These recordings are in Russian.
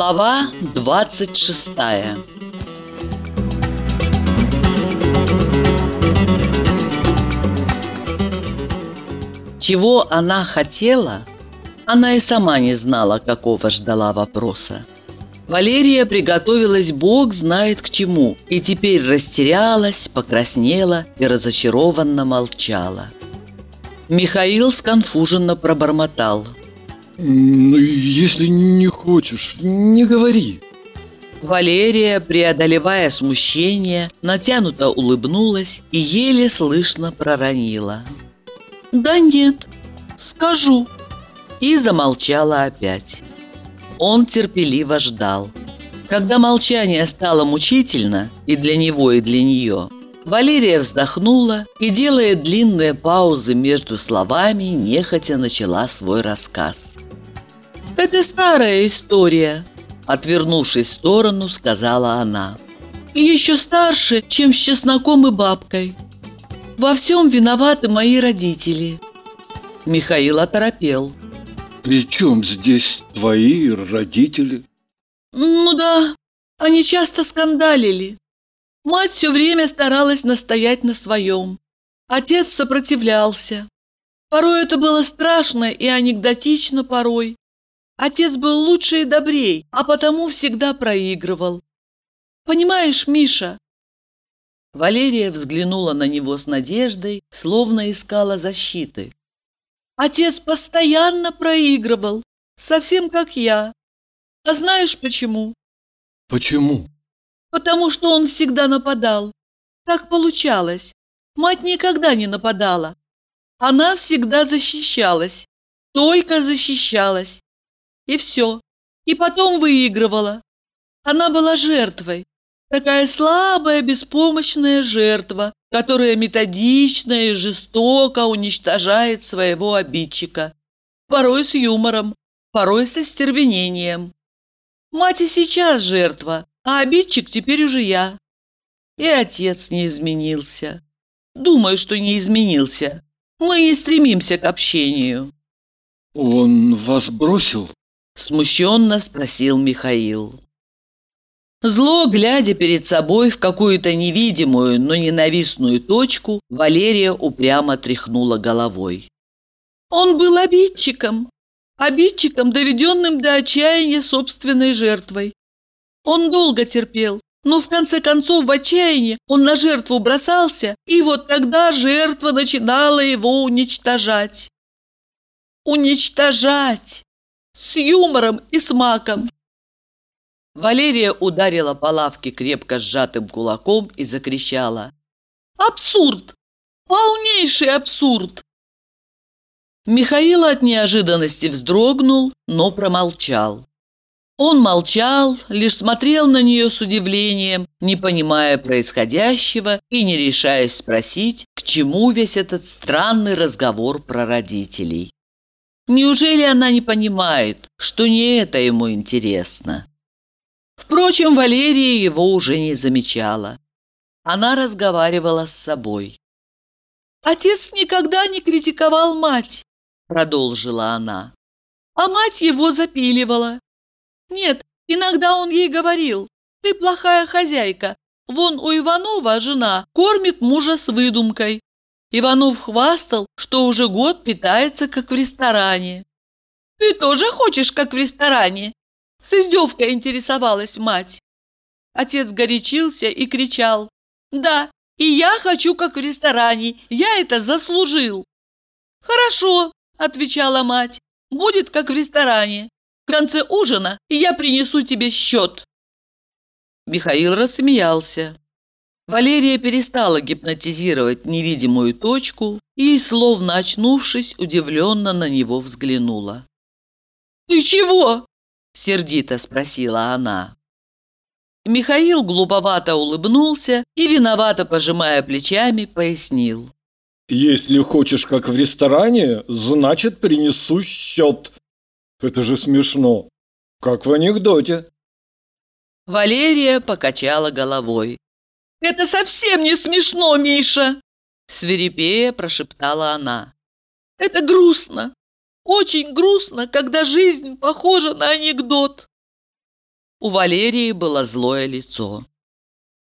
Глава 26 Чего она хотела, она и сама не знала, какого ждала вопроса. Валерия приготовилась бог знает к чему, и теперь растерялась, покраснела и разочарованно молчала. Михаил сконфуженно пробормотал. «Ну, если не хочешь, не говори». Валерия, преодолевая смущение, натянуто улыбнулась и еле слышно проронила. «Да нет, скажу». И замолчала опять. Он терпеливо ждал. Когда молчание стало мучительно и для него, и для нее, Валерия вздохнула и, делая длинные паузы между словами, нехотя начала свой рассказ. «Это старая история», – отвернувшись в сторону, сказала она. «И еще старше, чем с чесноком и бабкой. Во всем виноваты мои родители». Михаил оторопел. При чем здесь твои родители? Ну да, они часто скандалили. Мать все время старалась настоять на своем. Отец сопротивлялся. Порой это было страшно и анекдотично порой. Отец был лучше и добрей, а потому всегда проигрывал. Понимаешь, Миша? Валерия взглянула на него с надеждой, словно искала защиты. Отец постоянно проигрывал, совсем как я. А знаешь почему? Почему? Потому что он всегда нападал. Так получалось. Мать никогда не нападала. Она всегда защищалась. Только защищалась. И все. И потом выигрывала. Она была жертвой. Такая слабая, беспомощная жертва, которая методично и жестоко уничтожает своего обидчика. Порой с юмором, порой со стервенением. Мать и сейчас жертва, а обидчик теперь уже я. И отец не изменился. Думаю, что не изменился. Мы не стремимся к общению. Он вас бросил? Смущенно спросил Михаил. Зло, глядя перед собой в какую-то невидимую, но ненавистную точку, Валерия упрямо тряхнула головой. Он был обидчиком, обидчиком, доведенным до отчаяния собственной жертвой. Он долго терпел, но в конце концов в отчаянии он на жертву бросался, и вот тогда жертва начинала его уничтожать. Уничтожать! С юмором и смаком. Валерия ударила по лавке крепко сжатым кулаком и закричала. «Абсурд! Полнейший абсурд!» Михаил от неожиданности вздрогнул, но промолчал. Он молчал, лишь смотрел на нее с удивлением, не понимая происходящего и не решаясь спросить, к чему весь этот странный разговор про родителей. Неужели она не понимает, что не это ему интересно? Впрочем, Валерия его уже не замечала. Она разговаривала с собой. «Отец никогда не критиковал мать», — продолжила она. «А мать его запиливала. Нет, иногда он ей говорил, ты плохая хозяйка. Вон у Иванова жена кормит мужа с выдумкой. Иванов хвастал, что уже год питается, как в ресторане. «Ты тоже хочешь, как в ресторане?» С издевкой интересовалась мать. Отец горячился и кричал. «Да, и я хочу, как в ресторане, я это заслужил!» «Хорошо», – отвечала мать, – «будет, как в ресторане. В конце ужина я принесу тебе счет». Михаил рассмеялся. Валерия перестала гипнотизировать невидимую точку и, словно очнувшись, удивленно на него взглянула. «Ты чего?» – сердито спросила она. Михаил глуповато улыбнулся и, виновато пожимая плечами, пояснил. «Если хочешь, как в ресторане, значит, принесу счет. Это же смешно, как в анекдоте». Валерия покачала головой. «Это совсем не смешно, Миша!» Свирепея прошептала она. «Это грустно. Очень грустно, когда жизнь похожа на анекдот. У Валерии было злое лицо.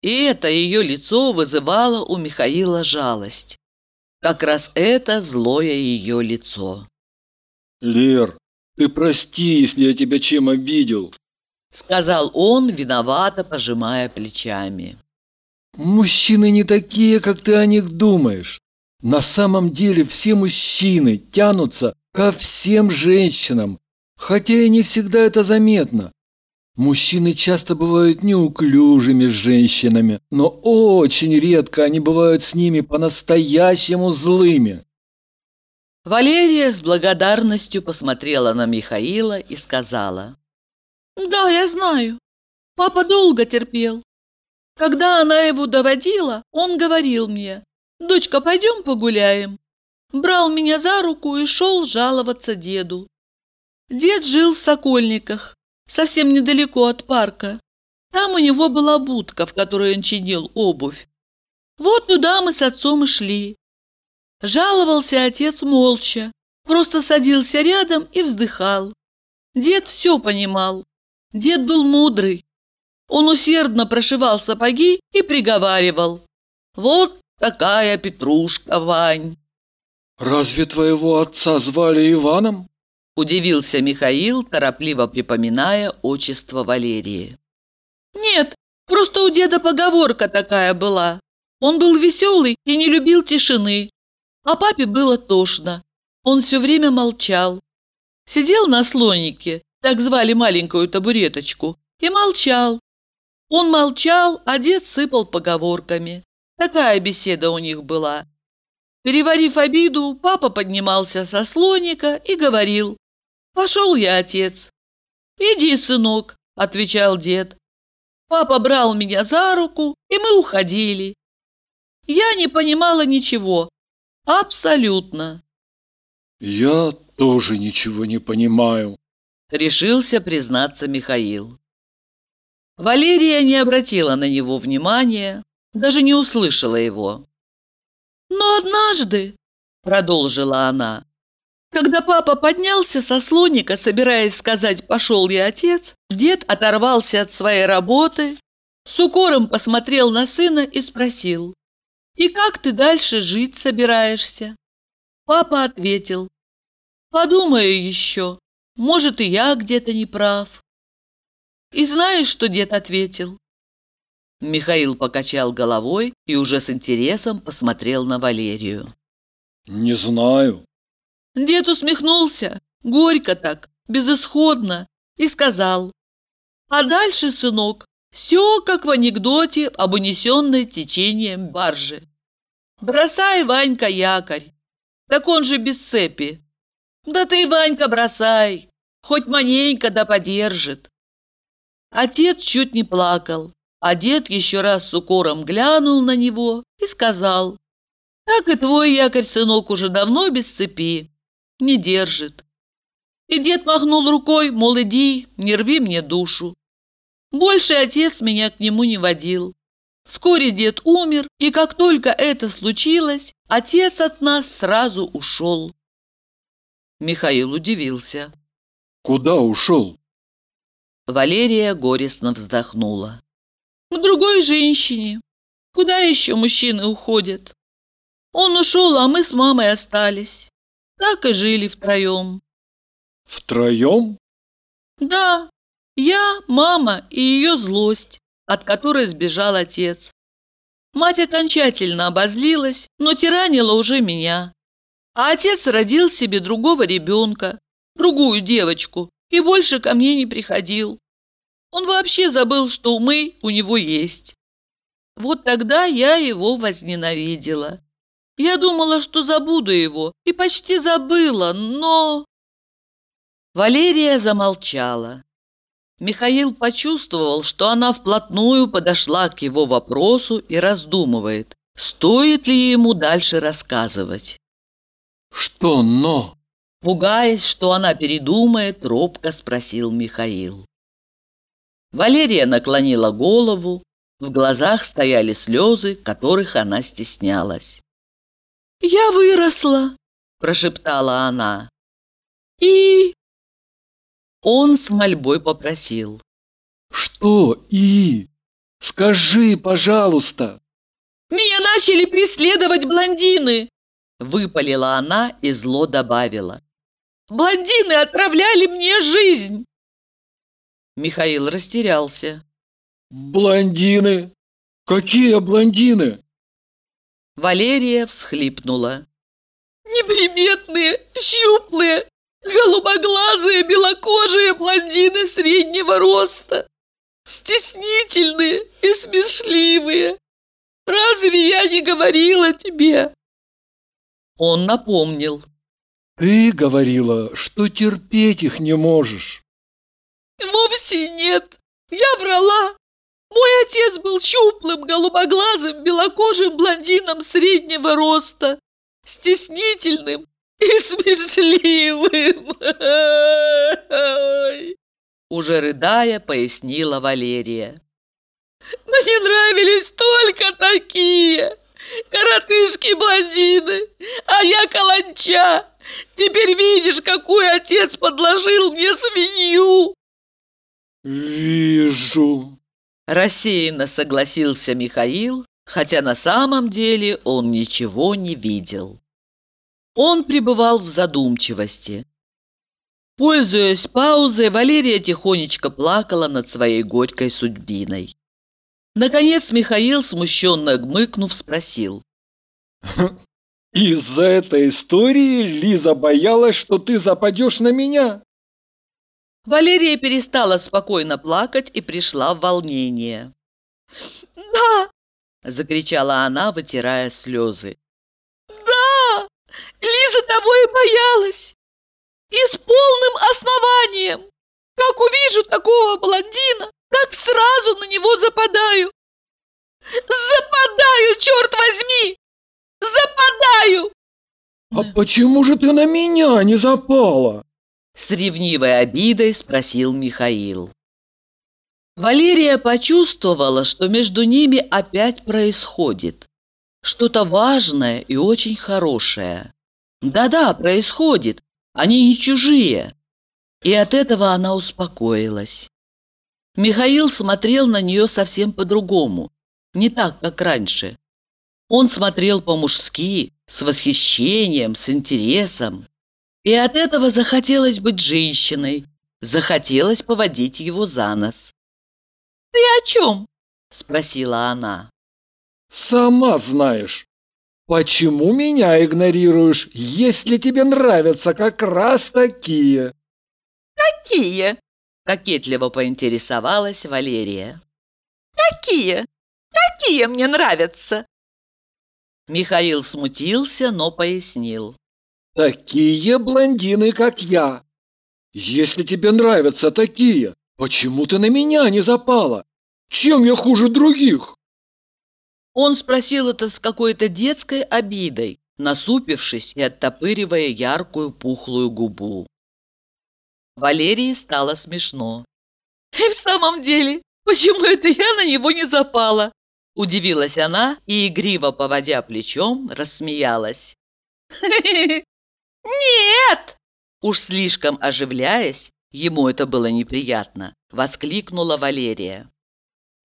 И это ее лицо вызывало у Михаила жалость. Как раз это злое ее лицо. Лер, ты прости, если я тебя чем обидел. Сказал он, виновато пожимая плечами. Мужчины не такие, как ты о них думаешь. На самом деле все мужчины тянутся ко всем женщинам, хотя и не всегда это заметно. Мужчины часто бывают неуклюжими с женщинами, но очень редко они бывают с ними по-настоящему злыми. Валерия с благодарностью посмотрела на Михаила и сказала. «Да, я знаю. Папа долго терпел. Когда она его доводила, он говорил мне, «Дочка, пойдем погуляем». Брал меня за руку и шел жаловаться деду. Дед жил в Сокольниках, совсем недалеко от парка. Там у него была будка, в которой он чинил обувь. Вот туда мы с отцом и шли. Жаловался отец молча, просто садился рядом и вздыхал. Дед все понимал. Дед был мудрый. Он усердно прошивал сапоги и приговаривал. «Вот такая петрушка, Вань!» «Разве твоего отца звали Иваном?» Удивился Михаил, торопливо припоминая отчество Валерии. «Нет, просто у деда поговорка такая была. Он был веселый и не любил тишины. А папе было тошно. Он все время молчал. Сидел на слонике, так звали маленькую табуреточку, и молчал. Он молчал, а дед сыпал поговорками. Такая беседа у них была. Переварив обиду, папа поднимался со слоника и говорил, «Пошел я, отец». «Иди, сынок», – отвечал дед. Папа брал меня за руку, и мы уходили. Я не понимала ничего. Абсолютно. Я тоже ничего не понимаю, решился признаться Михаил. Валерия не обратила на него внимания, даже не услышала его. «Но однажды», – продолжила она, когда папа поднялся со слоника, собираясь сказать «пошел я отец», дед оторвался от своей работы, с укором посмотрел на сына и спросил «И как ты дальше жить собираешься?» Папа ответил «Подумаю еще, может и я где-то не прав». И знаешь, что дед ответил? Михаил покачал головой и уже с интересом посмотрел на Валерию. «Не знаю», Дед усмехнулся, горько так, безысходно, и сказал, «А дальше, сынок, все как в анекдоте об унесенной течением баржи. Бросай, Ванька, якорь, так он же без цепи. Да ты, Ванька, бросай, хоть маненько да подержит». Отец чуть не плакал, а дед еще раз с укором глянул на него и сказал, «Так и твой якорь, сынок, уже давно без цепи не держит. И дед махнул рукой, мол, иди, не рви мне душу. Больше отец меня к нему не водил. Вскоре дед умер, и как только это случилось, отец от нас сразу ушел. Михаил удивился. «Куда ушел?» Валерия горестно вздохнула. «К другой женщине. Куда еще мужчины уходят? Он ушел, а мы с мамой остались. Так и жили втроем. Втроем? Да, я, мама и ее злость, от которой сбежал отец. Мать окончательно обозлилась, но тиранила уже меня. А отец родил себе другого ребенка, другую девочку, и больше ко мне не приходил. Он вообще забыл, что мы у него есть. Вот тогда я его возненавидела. Я думала, что забуду его, и почти забыла, но...» Валерия замолчала. Михаил почувствовал, что она вплотную подошла к его вопросу и раздумывает, стоит ли ему дальше рассказывать. «Что «но»?» Пугаясь, что она передумает, робко спросил Михаил. Валерия наклонила голову, в глазах стояли слезы, которых она стеснялась. «Я выросла!» – прошептала она. «И...» Он с мольбой попросил. Что «и»? Скажи, пожалуйста. Меня начали преследовать блондины!» Выпалила она и зло добавила. «Блондины отравляли мне жизнь!» Михаил растерялся. Блондины? Какие блондины? Валерия всхлипнула. Неприметные, щуплые, голубоглазые, белокожие блондины среднего роста. Стеснительные и смешливые. Разве я не говорила тебе? Он напомнил. Ты говорила, что терпеть их не можешь. Вовсе нет. Я врала. Мой отец был щуплым, голубоглазым, белокожим блондином среднего роста, стеснительным и смешливым. Уже рыдая, пояснила Валерия. Мне нравились только такие. Коротышки-блондины, а я каланча. Теперь видишь, какой отец подложил мне свинью. Вижу. Рассеянно согласился Михаил, хотя на самом деле он ничего не видел. Он пребывал в задумчивости. Пользуясь паузой, Валерия тихонечко плакала над своей горькой судьбиной. Наконец Михаил, смущенно гмыкнув, спросил. «Из-за этой истории Лиза боялась, что ты западешь на меня?» Валерия перестала спокойно плакать и пришла в волнение. «Да!» – закричала она, вытирая слезы. «Да! Лиза того и боялась! И с полным основанием! Как увижу такого блондина, так сразу на него западаю! Западаю, черт возьми! Западаю!» «А почему же ты на меня не запала?» С ревнивой обидой спросил Михаил. Валерия почувствовала, что между ними опять происходит. Что-то важное и очень хорошее. Да-да, происходит. Они не чужие. И от этого она успокоилась. Михаил смотрел на нее совсем по-другому. Не так, как раньше. Он смотрел по-мужски, с восхищением, с интересом. И от этого захотелось быть женщиной, захотелось поводить его за нос. «Ты о чем?» – спросила она. «Сама знаешь. Почему меня игнорируешь, если тебе нравятся как раз такие?» «Какие?» – кокетливо поинтересовалась Валерия. «Какие? Какие мне нравятся?» Михаил смутился, но пояснил. Такие блондины, как я. Если тебе нравятся такие, почему ты на меня не запала? Чем я хуже других? Он спросил это с какой-то детской обидой, насупившись и оттопыривая яркую пухлую губу. Валерии стало смешно. «И в самом деле, почему это я на него не запала?» Удивилась она и, игриво поводя плечом, рассмеялась. «Нет!» Уж слишком оживляясь, ему это было неприятно, воскликнула Валерия.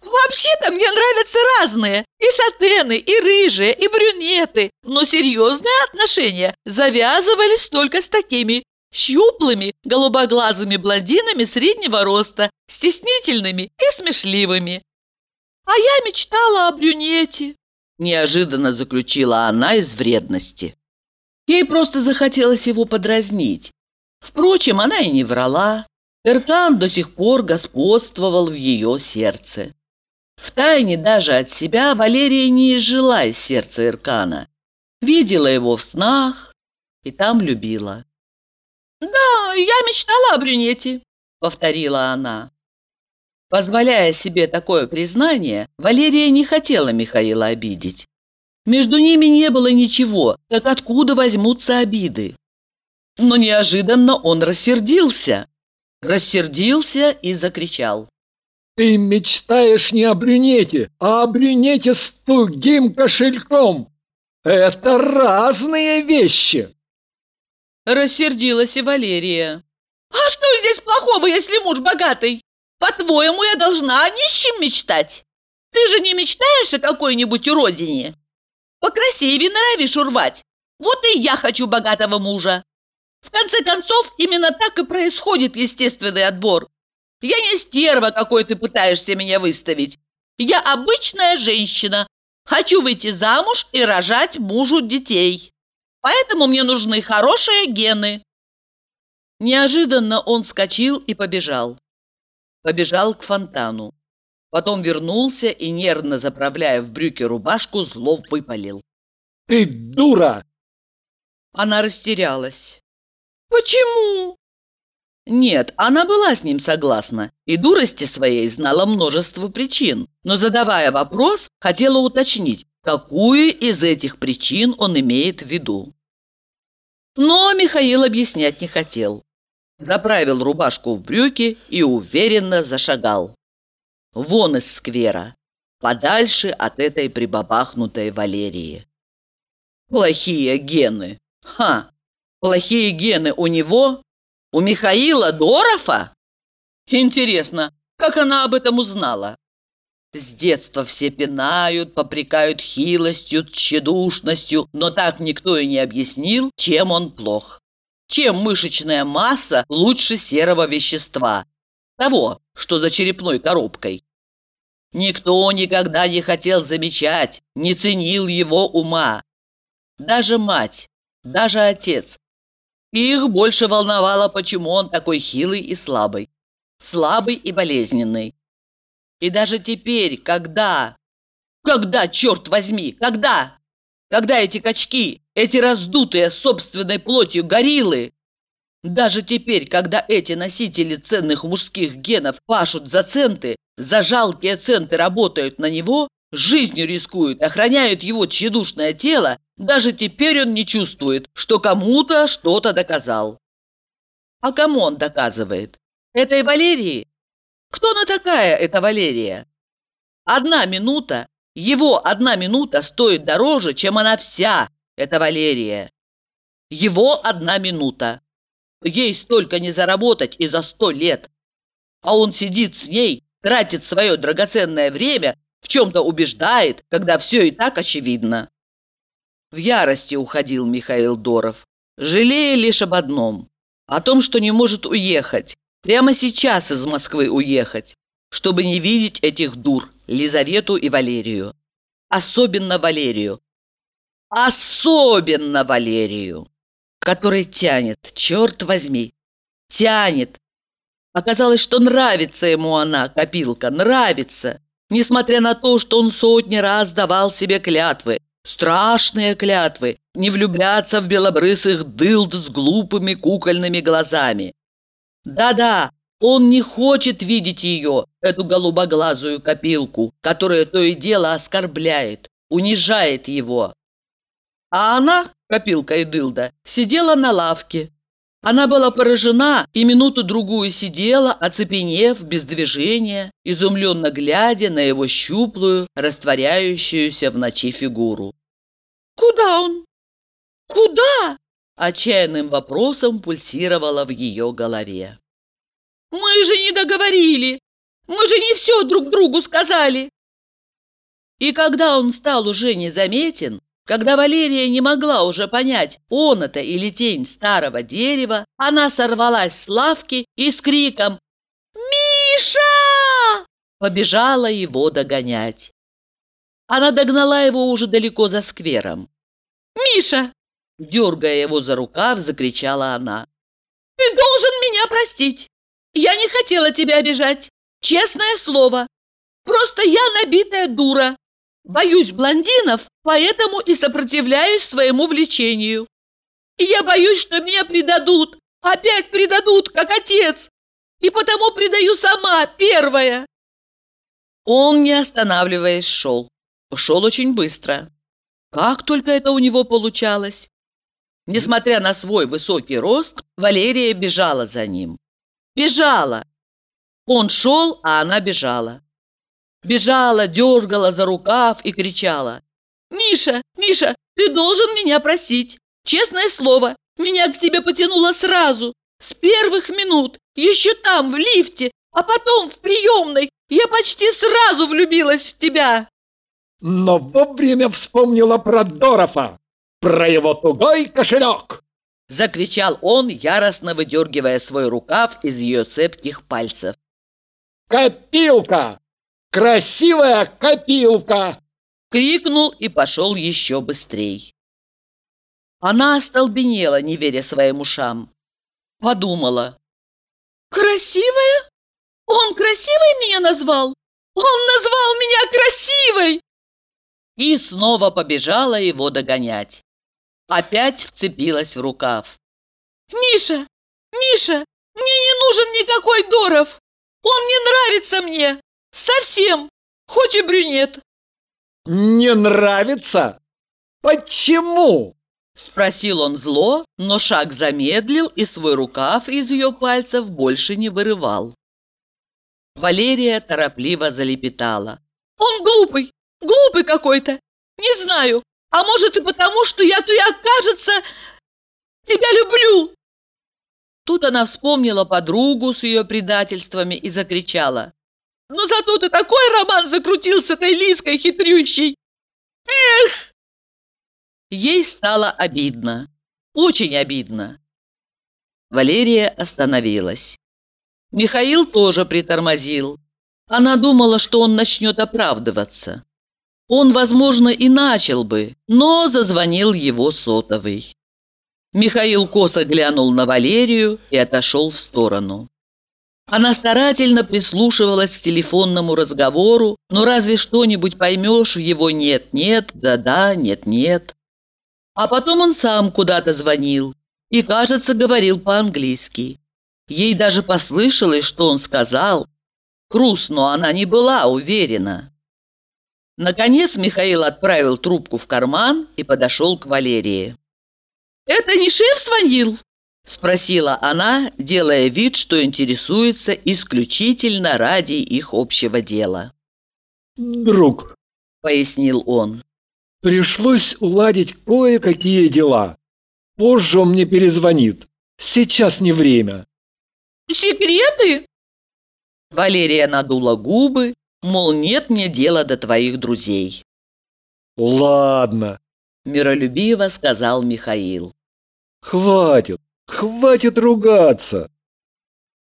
«Вообще-то мне нравятся разные, и шатены, и рыжие, и брюнеты, но серьезные отношения завязывались только с такими щуплыми, голубоглазыми блондинами среднего роста, стеснительными и смешливыми. А я мечтала о брюнете», неожиданно заключила она из вредности. Ей просто захотелось его подразнить. Впрочем, она и не врала. Эркан до сих пор господствовал в ее сердце. Втайне даже от себя Валерия не изжила из сердца Эркана. Видела его в снах и там любила. «Да, я мечтала о брюнете», — повторила она. Позволяя себе такое признание, Валерия не хотела Михаила обидеть. Между ними не было ничего, так откуда возьмутся обиды? Но неожиданно он рассердился. Рассердился и закричал. «Ты мечтаешь не о брюнете, а о брюнете с тугим кошельком! Это разные вещи!» Рассердилась и Валерия. «А что здесь плохого, если муж богатый?» По-твоему, я должна о нищем мечтать? Ты же не мечтаешь о какой-нибудь уродине? Покрасивее норовишь урвать. Вот и я хочу богатого мужа. В конце концов, именно так и происходит естественный отбор. Я не стерва, какой ты пытаешься меня выставить. Я обычная женщина. Хочу выйти замуж и рожать мужу детей. Поэтому мне нужны хорошие гены. Неожиданно он вскочил и побежал. Побежал к фонтану. Потом вернулся и, нервно заправляя в брюки рубашку, зло выпалил. «Ты дура!» Она растерялась. «Почему?» Нет, она была с ним согласна и дурости своей знала множество причин, но задавая вопрос, хотела уточнить, какую из этих причин он имеет в виду. Но Михаил объяснять не хотел. Заправил рубашку в брюки и уверенно зашагал. Вон из сквера, подальше от этой прибабахнутой Валерии. Плохие гены. Ха! Плохие гены у него? У Михаила Дорова? Интересно, как она об этом узнала? С детства все пинают, попрекают хилостью, тщедушностью, но так никто и не объяснил, чем он плох. Чем мышечная масса лучше серого вещества, того, что за черепной коробкой. Никто никогда не хотел замечать, не ценил его ума. Даже мать, даже отец. Их больше волновало, почему он такой хилый и слабый. Слабый и болезненный. И даже теперь, когда... Когда, черт возьми, когда? Когда эти качки, эти раздутые собственной плотью гориллы... Даже теперь, когда эти носители ценных мужских генов пашут за центы, за жалкие центы работают на него, жизнью рискуют, охраняют его тщедушное тело, даже теперь он не чувствует, что кому-то что-то доказал. А кому он доказывает? Этой Валерии? Кто она такая, эта Валерия? Одна минута, его одна минута стоит дороже, чем она вся, эта Валерия. Его одна минута. Ей столько не заработать и за сто лет. А он сидит с ней, тратит свое драгоценное время, в чем-то убеждает, когда все и так очевидно. В ярости уходил Михаил Доров, жалея лишь об одном – о том, что не может уехать, прямо сейчас из Москвы уехать, чтобы не видеть этих дур, Лизавету и Валерию. Особенно Валерию. Особенно Валерию, который тянет, черт возьми, тянет. Оказалось, что нравится ему она, копилка, нравится, несмотря на то, что он сотни раз давал себе клятвы, Страшные клятвы не влюбляться в белобрысых дылд с глупыми кукольными глазами. Да-да, он не хочет видеть ее, эту голубоглазую копилку, которая то и дело оскорбляет, унижает его. А она, копилка и дылда, сидела на лавке. Она была поражена и минуту-другую сидела, оцепенев, без движения, изумленно глядя на его щуплую, растворяющуюся в ночи фигуру. «Куда он? Куда?» Отчаянным вопросом пульсировало в ее голове. «Мы же не договорили! Мы же не все друг другу сказали!» И когда он стал уже незаметен, когда Валерия не могла уже понять, он это или тень старого дерева, она сорвалась с лавки и с криком «Миша!» побежала его догонять. Она догнала его уже далеко за сквером. «Миша!» Дергая его за рукав, закричала она. «Ты должен меня простить! Я не хотела тебя обижать! Честное слово! Просто я набитая дура! Боюсь блондинов, поэтому и сопротивляюсь своему влечению. И я боюсь, что меня предадут, опять предадут, как отец, и потому предаю сама, первая. Он, не останавливаясь, шел. Шел очень быстро. Как только это у него получалось. Несмотря на свой высокий рост, Валерия бежала за ним. Бежала. Он шел, а она бежала. Бежала, дергала за рукав и кричала. «Миша, Миша, ты должен меня просить! Честное слово, меня к тебе потянуло сразу, с первых минут, еще там, в лифте, А потом в приемной я почти сразу влюбилась в тебя. Но вовремя вспомнила про Дорофа, про его тугой кошелек. Закричал он, яростно выдергивая свой рукав из ее цепких пальцев. Копилка! Красивая копилка! Крикнул и пошел еще быстрей. Она остолбенела, не веря своим ушам. Подумала. «Красивая? Он красивой меня назвал? Он назвал меня красивой!» И снова побежала его догонять. Опять вцепилась в рукав. «Миша! Миша! Мне не нужен никакой Доров! Он не нравится мне! Совсем! Хоть и брюнет!» «Не нравится? Почему?» Спросил он зло, но шаг замедлил и свой рукав из ее пальцев больше не вырывал. Валерия торопливо залепетала. «Он глупый! Глупый какой-то! Не знаю! А может и потому, что я-то я, кажется, тебя люблю!» Тут она вспомнила подругу с ее предательствами и закричала. «Но зато ты такой роман закрутил с этой Лиской хитрющей! Эх!» Ей стало обидно. Очень обидно. Валерия остановилась. Михаил тоже притормозил. Она думала, что он начнет оправдываться. Он, возможно, и начал бы, но зазвонил его сотовый. Михаил косо глянул на Валерию и отошел в сторону. Она старательно прислушивалась к телефонному разговору, но разве что-нибудь поймешь в его «нет-нет», «да-да», «нет-нет». А потом он сам куда-то звонил и, кажется, говорил по-английски. Ей даже послышалось, что он сказал. Крус, но она не была уверена. Наконец Михаил отправил трубку в карман и подошел к Валерии. «Это не шеф звонил?» – спросила она, делая вид, что интересуется исключительно ради их общего дела. «Друг», – пояснил он. Пришлось уладить кое-какие дела. Позже он мне перезвонит. Сейчас не время. Секреты? Валерия надула губы, мол, нет мне дела до твоих друзей. Ладно, миролюбиво сказал Михаил. Хватит, хватит ругаться.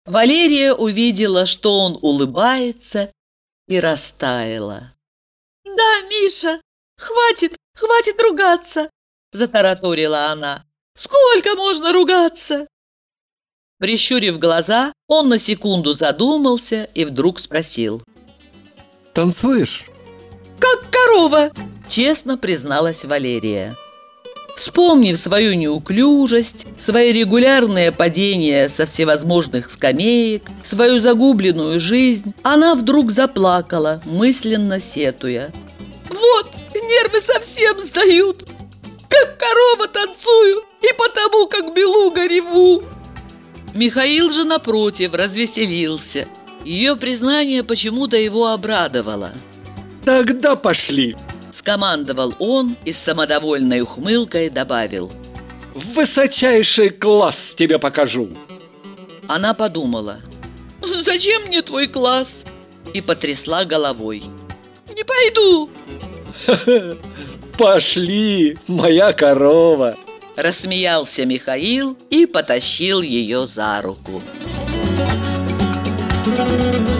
Валерия увидела, что он улыбается, и растаяла. «Да, Миша, «Хватит, хватит ругаться!» – затараторила она. «Сколько можно ругаться?» Прищурив глаза, он на секунду задумался и вдруг спросил. «Танцуешь?» «Как корова!» – честно призналась Валерия. Вспомнив свою неуклюжесть, свои регулярные падения со всевозможных скамеек, свою загубленную жизнь, она вдруг заплакала, мысленно сетуя. «Вот, нервы совсем сдают. Как корова танцую и потому, как белуга реву. Михаил же, напротив, развеселился. Ее признание почему-то его обрадовало. «Тогда пошли!» Скомандовал он и с самодовольной ухмылкой добавил. «Высочайший класс тебе покажу!» Она подумала. «Зачем мне твой класс?» И потрясла головой. «Не пойду!» Пошли, моя корова!» Рассмеялся Михаил и потащил ее за руку. Thank you.